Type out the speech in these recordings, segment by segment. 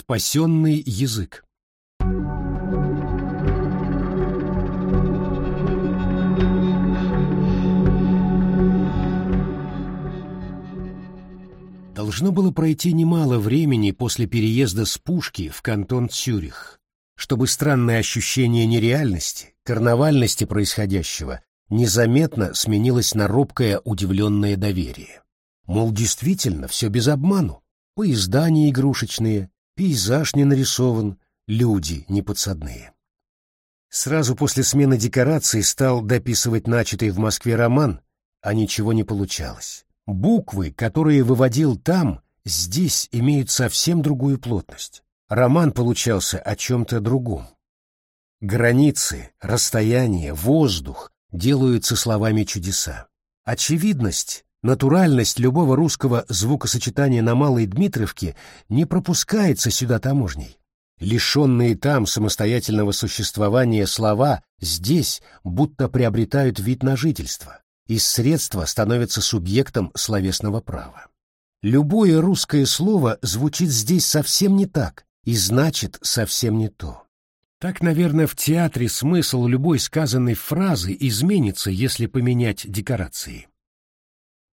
Спасенный язык Должно было пройти немало времени после переезда с Пушки в кантон Цюрих, чтобы странное ощущение нереальности, карнавальности происходящего незаметно сменилось на робкое удивленное доверие. Мол, действительно, все без обману. Поезда не игрушечные, пейзаж не нарисован, люди не подсадные. Сразу после смены декораций стал дописывать начатый в Москве роман, а ничего не получалось. Буквы, которые выводил там, здесь имеют совсем другую плотность. Роман получался о чем-то другом. Границы, расстояние, воздух делаются словами чудеса. Очевидность, натуральность любого русского звукосочетания на Малой Дмитровке не пропускается сюда таможней. Лишенные там самостоятельного существования слова здесь будто приобретают вид на жительство из средства становится субъектом словесного права. Любое русское слово звучит здесь совсем не так и значит совсем не то. Так, наверное, в театре смысл любой сказанной фразы изменится, если поменять декорации.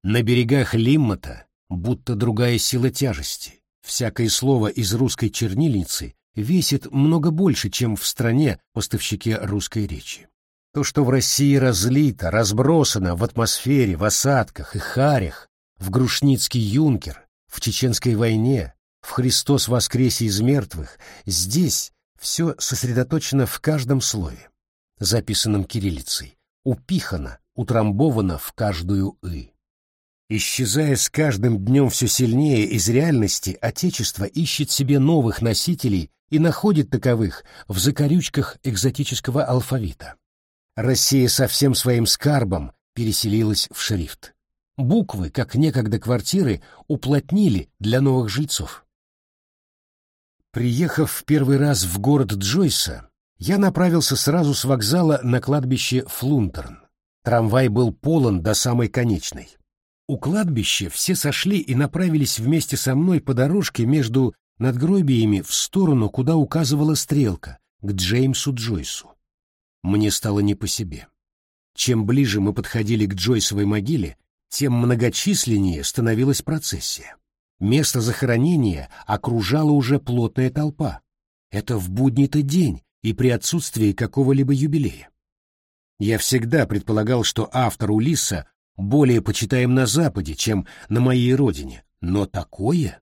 На берегах Лиммата будто другая сила тяжести. Всякое слово из русской чернильницы весит много больше, чем в стране поставщике русской речи. То, что в России разлито, разбросано в атмосфере, в осадках и харях, в Грушницкий юнкер, в Чеченской войне, в Христос воскресе из мертвых, здесь все сосредоточено в каждом слове, записанном кириллицей, упихано, утрамбовано в каждую «ы». Исчезая с каждым днем все сильнее из реальности, Отечество ищет себе новых носителей и находит таковых в закорючках экзотического алфавита. Россия со всем своим скарбом переселилась в шрифт. Буквы, как некогда квартиры, уплотнили для новых жильцов. Приехав в первый раз в город Джойса, я направился сразу с вокзала на кладбище Флунтерн. Трамвай был полон до самой конечной. У кладбища все сошли и направились вместе со мной по дорожке между надгробиями в сторону, куда указывала стрелка, к Джеймсу Джойсу. Мне стало не по себе. Чем ближе мы подходили к Джойсовой могиле, тем многочисленнее становилась процессия. Место захоронения окружала уже плотная толпа. Это в будний-то день и при отсутствии какого-либо юбилея. Я всегда предполагал, что автор Улисса более почитаем на Западе, чем на моей родине, но такое...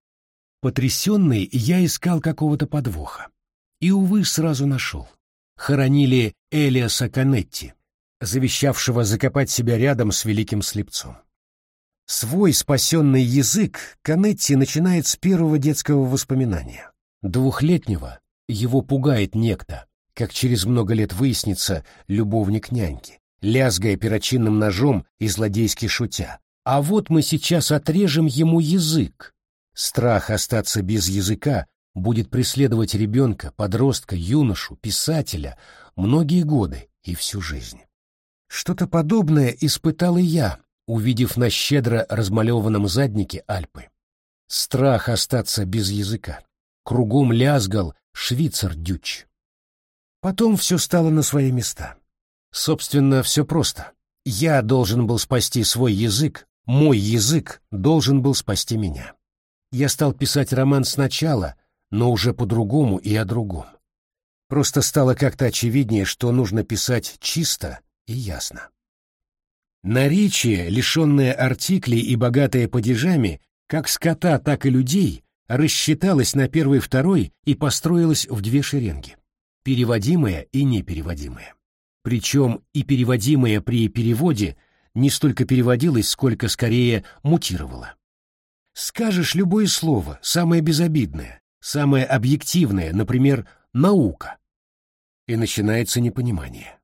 Потрясенный, я искал какого-то подвоха. И, увы, сразу нашел хоронили Элиаса Канетти, завещавшего закопать себя рядом с великим слепцом. Свой спасенный язык Канетти начинает с первого детского воспоминания. Двухлетнего его пугает некто, как через много лет выяснится любовник няньки, лязгая перочинным ножом и злодейски шутя. А вот мы сейчас отрежем ему язык. Страх остаться без языка будет преследовать ребенка, подростка, юношу, писателя многие годы и всю жизнь. Что-то подобное испытал и я, увидев на щедро размалеванном заднике Альпы. Страх остаться без языка. Кругом лязгал швейцар-дюч. Потом все стало на свои места. Собственно, все просто. Я должен был спасти свой язык, мой язык должен был спасти меня. Я стал писать роман сначала, но уже по-другому и о другом. Просто стало как-то очевиднее, что нужно писать чисто и ясно. Наречие, лишенное артиклей и богатое падежами, как скота, так и людей, рассчиталось на первый-второй и построилось в две шеренги. Переводимое и непереводимое. Причем и переводимое при переводе не столько переводилось, сколько скорее мутировало. Скажешь любое слово, самое безобидное, самое объективное, например, наука. И начинается непонимание.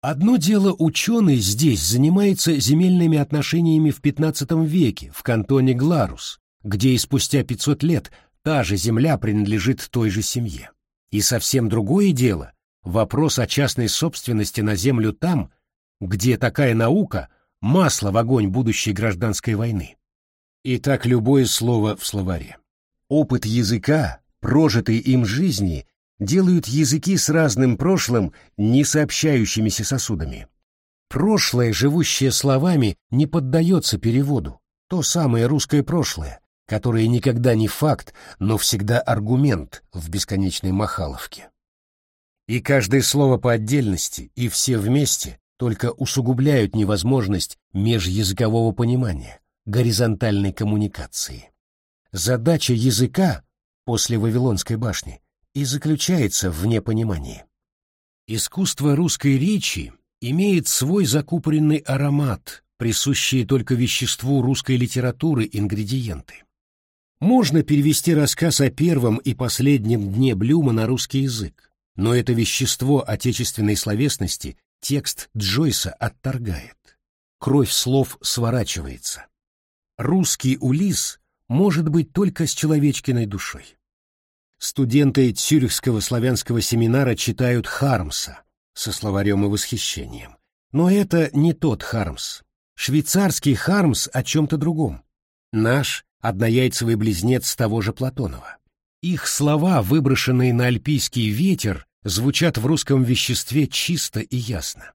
Одно дело ученый здесь занимается земельными отношениями в XV веке в кантоне Гларус, где и спустя 500 лет та же земля принадлежит той же семье. И совсем другое дело — вопрос о частной собственности на землю там, где такая наука — масло в огонь будущей гражданской войны. И так любое слово в словаре. Опыт языка, прожитой им жизни делают языки с разным прошлым не сообщающимися сосудами. Прошлое, живущее словами, не поддается переводу. То самое русское прошлое, которое никогда не факт, но всегда аргумент в бесконечной махаловке. И каждое слово по отдельности, и все вместе только усугубляют невозможность межязыкового понимания, горизонтальной коммуникации. Задача языка после Вавилонской башни и заключается в непонимании. Искусство русской речи имеет свой закупоренный аромат, присущие только веществу русской литературы ингредиенты. Можно перевести рассказ о первом и последнем дне Блюма на русский язык, но это вещество отечественной словесности текст Джойса отторгает. Кровь слов сворачивается. Русский Улис может быть только с человечкиной душой. Студенты Цюрихского славянского семинара читают Хармса со словарем и восхищением. Но это не тот Хармс. Швейцарский Хармс о чем-то другом. Наш — однояйцевый близнец того же Платонова. Их слова, выброшенные на альпийский ветер, звучат в русском веществе чисто и ясно.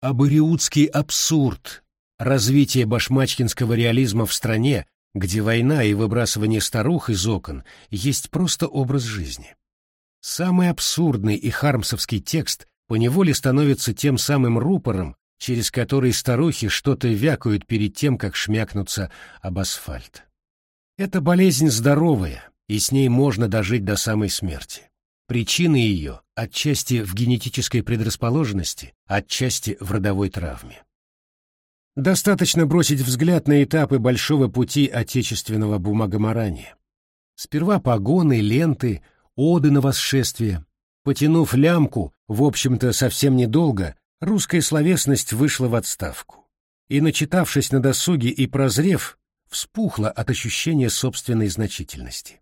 Абориутский абсурд, развитие башмачкинского реализма в стране, где война и выбрасывание старух из окон есть просто образ жизни. Самый абсурдный и хармсовский текст поневоле становится тем самым рупором, через который старухи что-то вякают перед тем, как шмякнуться об асфальт. Это болезнь здоровая, и с ней можно дожить до самой смерти. Причины ее отчасти в генетической предрасположенности, отчасти в родовой травме. Достаточно бросить взгляд на этапы большого пути отечественного бумагоморания. Сперва погоны, ленты, оды на восшествие. Потянув лямку, в общем-то, совсем недолго, русская словесность вышла в отставку. И, начитавшись на досуге и прозрев, вспухла от ощущения собственной значительности.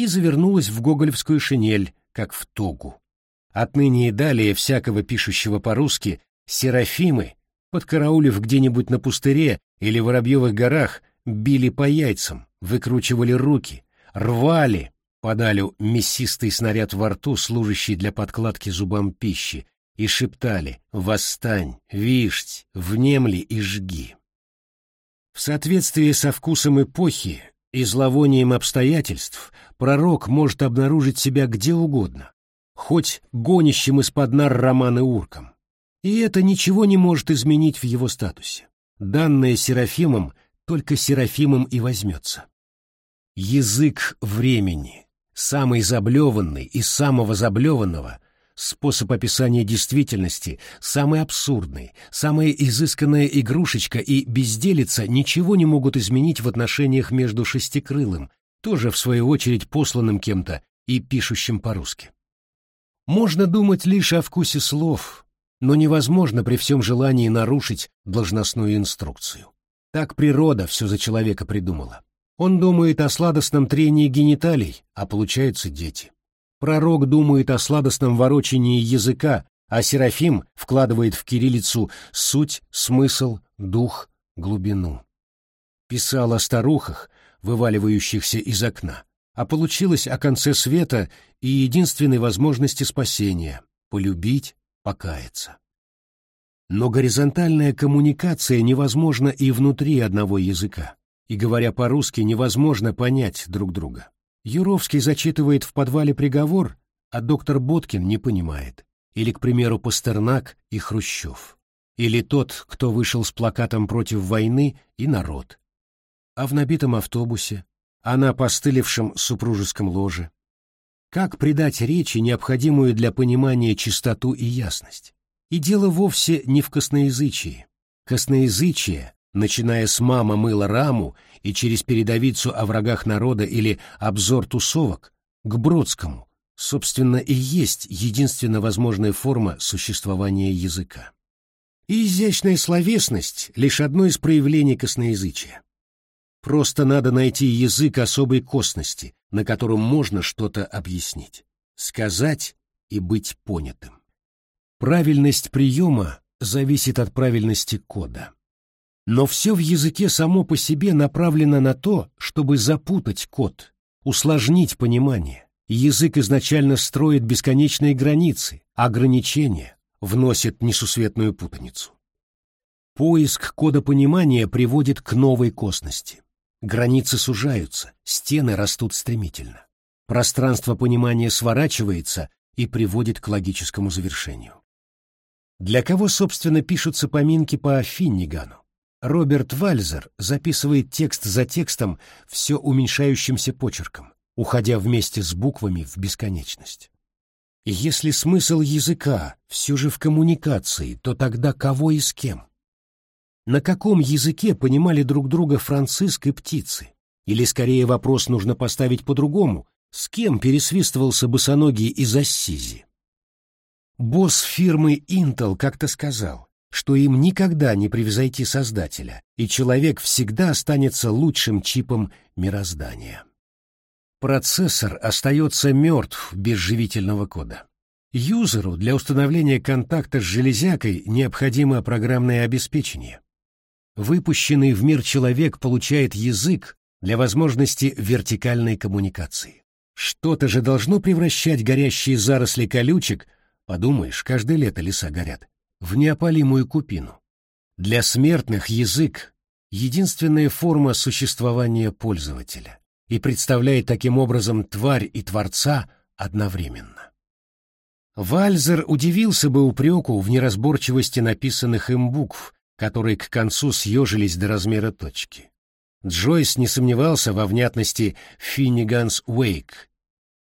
И завернулась в гоголевскую шинель, как в тогу. Отныне и далее всякого пишущего по-русски серафимы подкараулив где-нибудь на пустыре или Воробьевых горах, били по яйцам, выкручивали руки, рвали, подали мясистый снаряд во рту, служащий для подкладки зубам пищи, и шептали «Восстань, вишть, внемли и жги». В соответствии со вкусом эпохи и зловонием обстоятельств пророк может обнаружить себя где угодно, хоть гонящим из-под нар романы урком. И это ничего не может изменить в его статусе. Данное Серафимом только Серафимом и возьмется. Язык времени, самый заблеванный из самого заблеванного, способ описания действительности, самый абсурдный, самая изысканная игрушечка и безделица ничего не могут изменить в отношениях между шестикрылым, тоже в свою очередь посланным кем-то и пишущим по-русски. Можно думать лишь о вкусе слов, но невозможно при всем желании нарушить должностную инструкцию. Так природа все за человека придумала. Он думает о сладостном трении гениталий, а получаются дети. Пророк думает о сладостном ворочении языка, а Серафим вкладывает в кириллицу суть, смысл, дух, глубину. Писал о старухах, вываливающихся из окна, а получилось о конце света и единственной возможности спасения — полюбить, покаяться. Но горизонтальная коммуникация невозможна и внутри одного языка, и, говоря по-русски, невозможно понять друг друга. Юровский зачитывает в подвале приговор, а доктор Боткин не понимает. Или, к примеру, Пастернак и Хрущев. Или тот, кто вышел с плакатом против войны и народ. А в набитом автобусе, а на постылившем супружеском ложе. Как придать речи необходимую для понимания чистоту и ясность? И дело вовсе не в косноязычии. Косноязычие, начиная с «мама мыла раму» и через передовицу о врагах народа или обзор тусовок, к Бродскому, собственно, и есть единственно возможная форма существования языка. И изящная словесность — лишь одно из проявлений косноязычия. Просто надо найти язык особой косности, на котором можно что-то объяснить, сказать и быть понятым. Правильность приема зависит от правильности кода. Но все в языке само по себе направлено на то, чтобы запутать код, усложнить понимание, язык изначально строит бесконечные границы, ограничения, вносит несусветную путаницу. Поиск кода понимания приводит к новой косности. Границы сужаются, стены растут стремительно. Пространство понимания сворачивается и приводит к логическому завершению. Для кого, собственно, пишутся поминки по Финнигану? Роберт Вальзер записывает текст за текстом все уменьшающимся почерком, уходя вместе с буквами в бесконечность. И если смысл языка все же в коммуникации, то тогда кого и с кем? На каком языке понимали друг друга Франциск и птицы? Или скорее вопрос нужно поставить по-другому, с кем пересвистывался босоногий из Ассизи? Босс фирмы Intel как-то сказал, что им никогда не превзойти Создателя, и человек всегда останется лучшим чипом мироздания. Процессор остается мертв без живительного кода. Юзеру для установления контакта с железякой необходимо программное обеспечение. Выпущенный в мир человек получает язык для возможности вертикальной коммуникации. Что-то же должно превращать горящие заросли колючек, подумаешь, каждое лето леса горят, в неопалимую купину. Для смертных язык — единственная форма существования пользователя и представляет таким образом тварь и творца одновременно. Вальзер удивился бы упреку в неразборчивости написанных им букв, которые к концу съежились до размера точки. Джойс не сомневался во внятности «Финниганс Уэйк».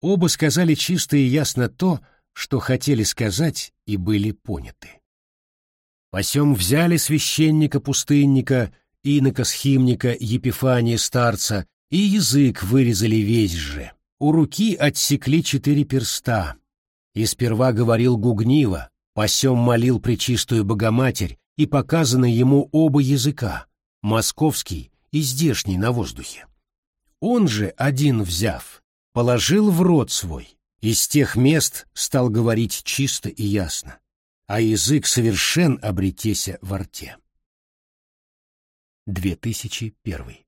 Оба сказали чисто и ясно то, что хотели сказать и были поняты. Посем взяли священника-пустынника, инока-схимника Епифания старца, и язык вырезали весь же. У руки отсекли четыре перста. И сперва говорил гугниво, посем молил пречистую Богоматерь, и показаны ему оба языка, московский и здешний на воздухе. Он же, один взяв, положил в рот свой, из тех мест стал говорить чисто и ясно а язык совершен обретеся во рте. 2001